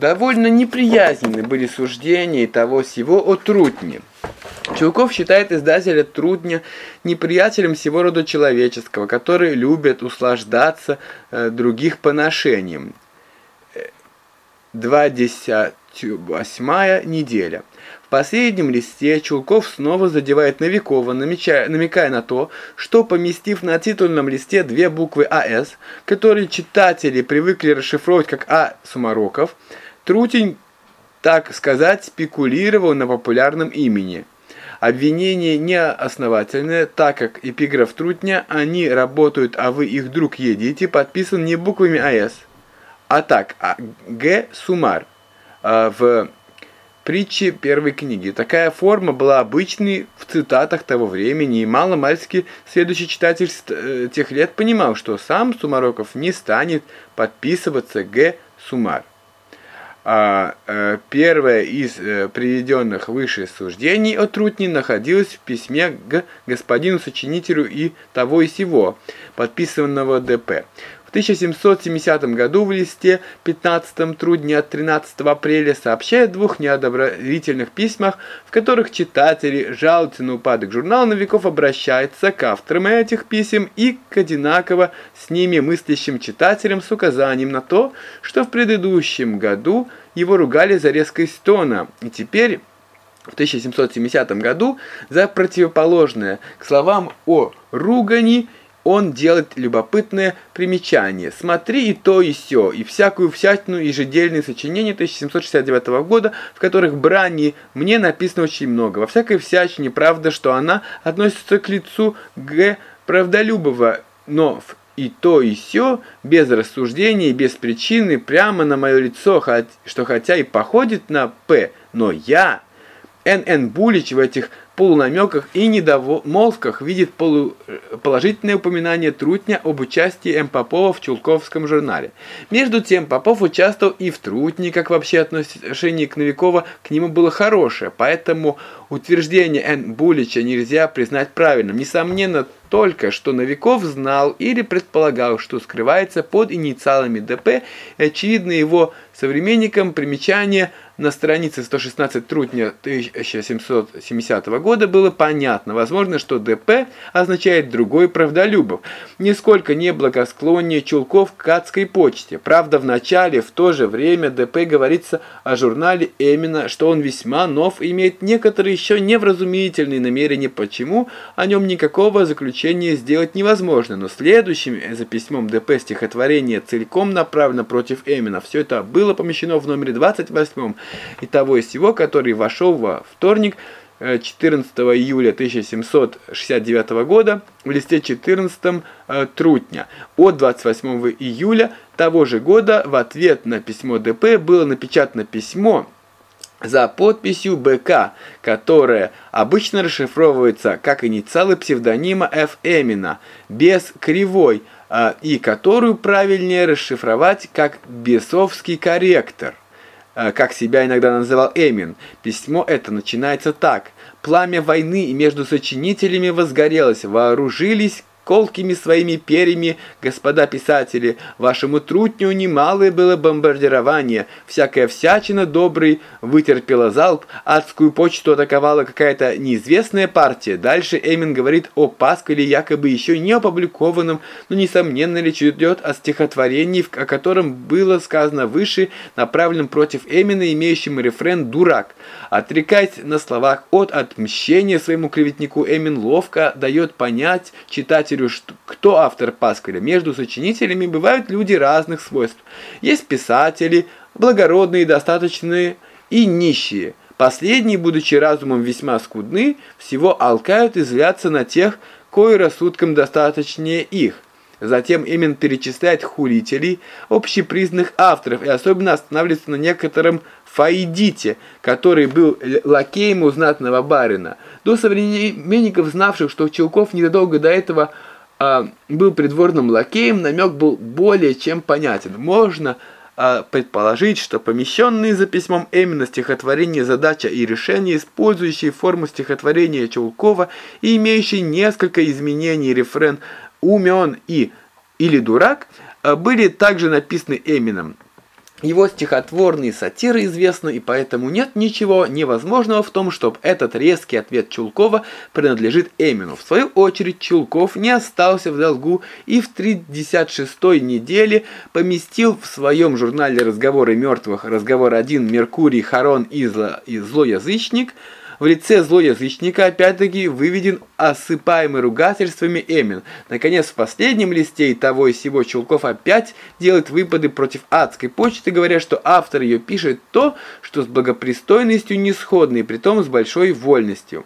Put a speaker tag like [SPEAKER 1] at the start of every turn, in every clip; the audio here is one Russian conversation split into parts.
[SPEAKER 1] Довольно неприязненны были суждения того всего о Трутне. Чулков считает издателя Трудня неприятелем всего рода человеческого, который любит услаждаться э, других поношением. 28 неделя. В последнем листе Чулков снова задевает Новикова, намечая, намекая на то, что поместив на титульном листе две буквы АС, которые читатели привыкли расшифровать как А. Сумароков, Трутень, так сказать, спекулировал на популярном имени. Обвинение неосновательное, так как эпиграф Трутня «Они работают, а вы их друг едите» подписан не буквами АС, а так, а Г. Сумар а, в притче первой книги. Такая форма была обычной в цитатах того времени, и мало-мальски следующий читатель э, тех лет понимал, что сам Сумароков не станет подписываться Г. Сумар. А э, первое из э, приведенных выше суждений о Трутне находилось в письме к господину сочинителю и того и сего, подписанного ДП. В 1770 году в листе 15 трудне от 13 апреля сообщает в двух неодобрительных письмах, в которых читатели жалуются на упадок журнала «Новиков» обращается к авторам этих писем и к одинаково с ними мыслящим читателям с указанием на то, что в предыдущем году его ругали за резкость тона, и теперь в 1770 году за противоположное к словам о ругани он делает любопытное примечание. Смотри и то, и сё, и всякую всячину ежедельные сочинения 1769 года, в которых брани мне написано очень много. Во всякой всячине правда, что она относится к лицу Г. Правдолюбова, но в и то, и сё, без рассуждений, без причины, прямо на мое лицо, что хотя и походит на «П», но я, Н.Н. Булич в этих полунамеках и недомолвках видит полу, положительное упоминание Трутня об участии М. Попова в Чулковском журнале. Между тем, Попов участвовал и в Трутне, как вообще отношение к Новикова к нему было хорошее, поэтому утверждение Н. Булича нельзя признать правильным. Несомненно, только что Новиков знал или предполагал, что скрывается под инициалами ДП, очевидно его современникам примечание – на странице 116 трутня 1770 года было понятно, возможно, что ДП означает другой правдолюбов, нисколько не благосклоннее Чулков к адской почте. Правда, в начале, в то же время ДП говорится о журнале Эмина, что он весьма нов и имеет некоторые еще невразумительные намерения, почему о нем никакого заключения сделать невозможно. Но следующим за письмом ДП стихотворение целиком направлено против Эмина. Все это было помещено в номере 28 и того и сего, который вошел во вторник 14 э, июля 1769 года в листе 14 э, Трутня. От 28 июля того же года в ответ на письмо ДП было напечатано письмо за подписью БК, которое обычно расшифровывается как инициалы псевдонима Ф. Эмина, без кривой, э, и которую правильнее расшифровать как «бесовский корректор». Э, как себя иногда называл Эмин. Письмо это начинается так. «Пламя войны между сочинителями возгорелось, вооружились колкими своими перьями, господа писатели, вашему трутню немалое было бомбардирование, всякая всячина добрый вытерпела залп, адскую почту атаковала какая-то неизвестная партия. Дальше Эмин говорит о Паскале, якобы еще не опубликованном, но несомненно речь идет о стихотворении, о котором было сказано выше, направленном против Эмина, имеющем рефрен «дурак». Отрекаясь на словах от отмщения своему клеветнику, Эмин ловко дает понять читателю, повторю, что кто автор Паскаля. Между сочинителями бывают люди разных свойств. Есть писатели, благородные, достаточные и нищие. Последние, будучи разумом весьма скудны, всего алкают и злятся на тех, кои рассудком достаточнее их. Затем именно перечисляет хулителей, общепризнанных авторов и особенно останавливается на некотором Фаидите, который был лакеем у знатного барина. До современников, знавших, что Челков незадолго до этого а, был придворным лакеем, намек был более чем понятен. Можно а, предположить, что помещенные за письмом именно стихотворение «Задача и решение», использующие форму стихотворения Чулкова и имеющие несколько изменений рефрен «умен» и «или дурак», а, были также написаны Эмином. Его стихотворные сатиры известны, и поэтому нет ничего невозможного в том, чтобы этот резкий ответ Чулкова принадлежит Эмину. В свою очередь Чулков не остался в долгу и в 36-й неделе поместил в своем журнале «Разговоры мертвых» разговор один Меркурий Харон и злоязычник – в лице злоязычника опять-таки выведен осыпаемый ругательствами Эмин. Наконец, в последнем листе и того и сего Чулков опять делает выпады против адской почты, говоря, что автор ее пишет то, что с благопристойностью не сходно, и притом с большой вольностью.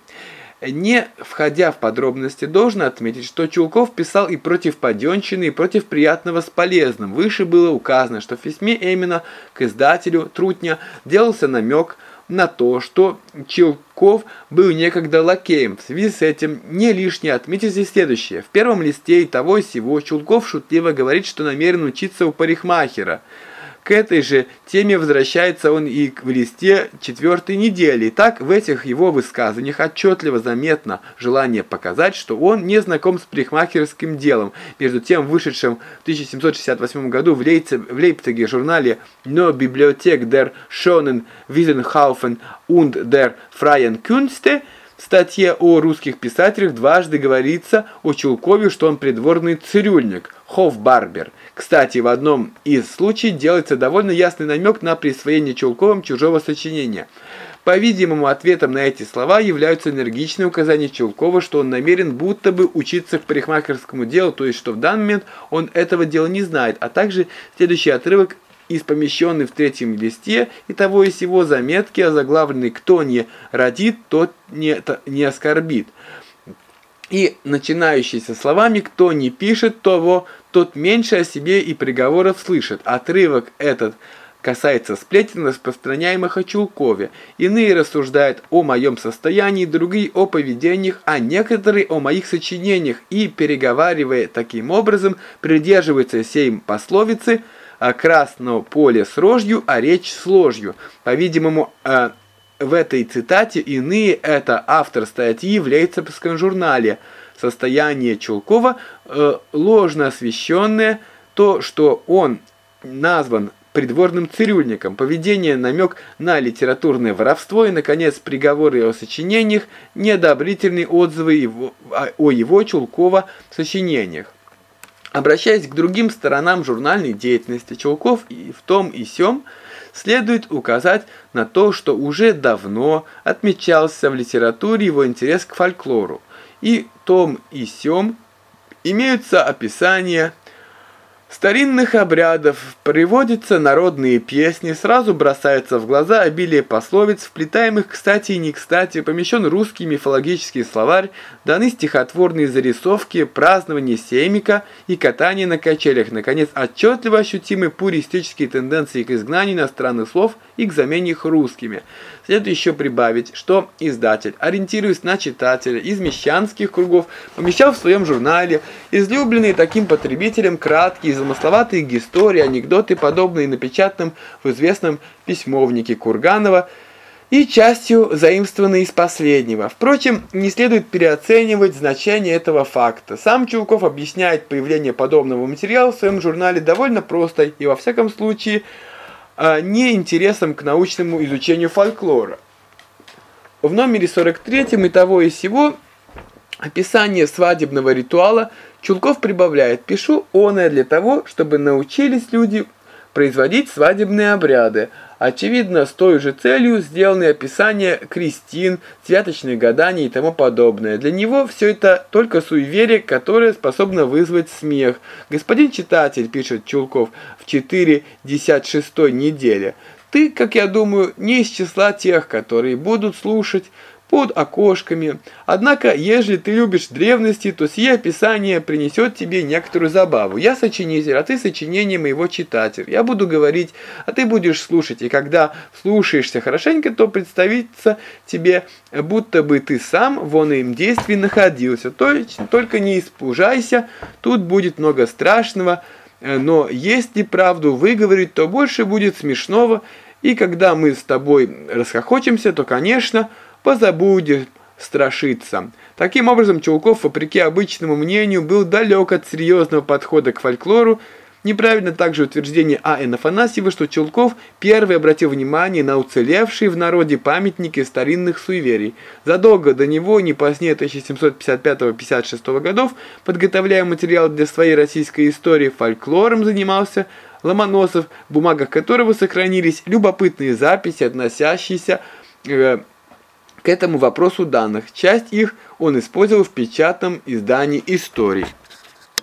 [SPEAKER 1] Не входя в подробности, должен отметить, что Чулков писал и против паденщины, и против приятного с полезным. Выше было указано, что в письме Эмина к издателю Трутня делался намек – на то, что Челков был некогда лакеем. В связи с этим не лишнее отметить здесь следующее. В первом листе и того и сего Чулков шутливо говорит, что намерен учиться у парикмахера – к этой же теме возвращается он и в листе четвертой недели. Так в этих его высказываниях отчетливо заметно желание показать, что он не знаком с парикмахерским делом. Между тем, вышедшим в 1768 году в, Лейце, в Лейпциге журнале «No Bibliothek der Schonen Wissenhaufen und der Freien Künste» В статье о русских писателях дважды говорится о Чулкове, что он придворный цирюльник, хофбарбер. Кстати, в одном из случаев делается довольно ясный намек на присвоение Чулковым чужого сочинения. По-видимому, ответом на эти слова являются энергичные указания Чулкова, что он намерен будто бы учиться к парикмахерскому делу, то есть что в данный момент он этого дела не знает, а также следующий отрывок из помещенной в третьем листе и того и сего заметки, озаглавленной «Кто не родит, тот не, не оскорбит». И начинающийся словами «Кто не пишет того, тот меньше о себе и приговоров слышит». Отрывок этот касается сплетен, распространяемых о Чулкове. Иные рассуждают о моем состоянии, другие о поведениях, а некоторые о моих сочинениях и, переговаривая таким образом, придерживаются сей пословицы – красного поле с рожью, а речь с ложью. По-видимому, э, в этой цитате иные это автор статьи в Лейцепском журнале «Состояние Чулкова» э, ложно освещенное, то, что он назван придворным цирюльником, поведение намек на литературное воровство и, наконец, приговоры о сочинениях, неодобрительные отзывы его, о его Чулкова сочинениях. Обращаясь к другим сторонам журнальной деятельности Чулков и в том и сём, следует указать на то, что уже давно отмечался в литературе его интерес к фольклору. И том и сём имеются описания старинных обрядов приводятся народные песни, сразу бросается в глаза обилие пословиц, вплетаемых кстати и не кстати, помещен русский мифологический словарь, даны стихотворные зарисовки, празднование сеймика и катание на качелях. Наконец, отчетливо ощутимы пуристические тенденции к изгнанию иностранных слов и к замене их русскими. Следует еще прибавить, что издатель, ориентируясь на читателя из мещанских кругов, помещал в своем журнале излюбленные таким потребителям краткие замысловатые истории, анекдоты, подобные напечатанным в известном письмовнике Курганова, и частью заимствованные из последнего. Впрочем, не следует переоценивать значение этого факта. Сам Чулков объясняет появление подобного материала в своем журнале довольно просто и, во всяком случае, а не интересом к научному изучению фольклора. В номере 43 и того и сего описание свадебного ритуала Чулков прибавляет «Пишу оное для того, чтобы научились люди производить свадебные обряды, Очевидно, с той же целью сделаны описания крестин, святочных гаданий и тому подобное. Для него все это только суеверие, которое способно вызвать смех. Господин читатель, пишет Чулков в 4.56 неделе, ты, как я думаю, не из числа тех, которые будут слушать под окошками. Однако, ежели ты любишь древности, то сие описание принесет тебе некоторую забаву. Я сочинитель, а ты сочинение моего читатель. Я буду говорить, а ты будешь слушать. И когда слушаешься хорошенько, то представится тебе, будто бы ты сам вон им действии находился. То есть, только не испужайся, тут будет много страшного, но если правду выговорить, то больше будет смешного, и когда мы с тобой расхохочемся, то, конечно, позабудет страшиться. Таким образом, Чулков, вопреки обычному мнению, был далек от серьезного подхода к фольклору Неправильно также утверждение А.Н. Афанасьева, что Чулков первый обратил внимание на уцелевшие в народе памятники старинных суеверий. Задолго до него, не позднее 1755-56 годов, подготовляя материал для своей российской истории, фольклором занимался Ломоносов, в бумагах которого сохранились любопытные записи, относящиеся э, к этому вопросу данных. Часть их он использовал в печатном издании истории.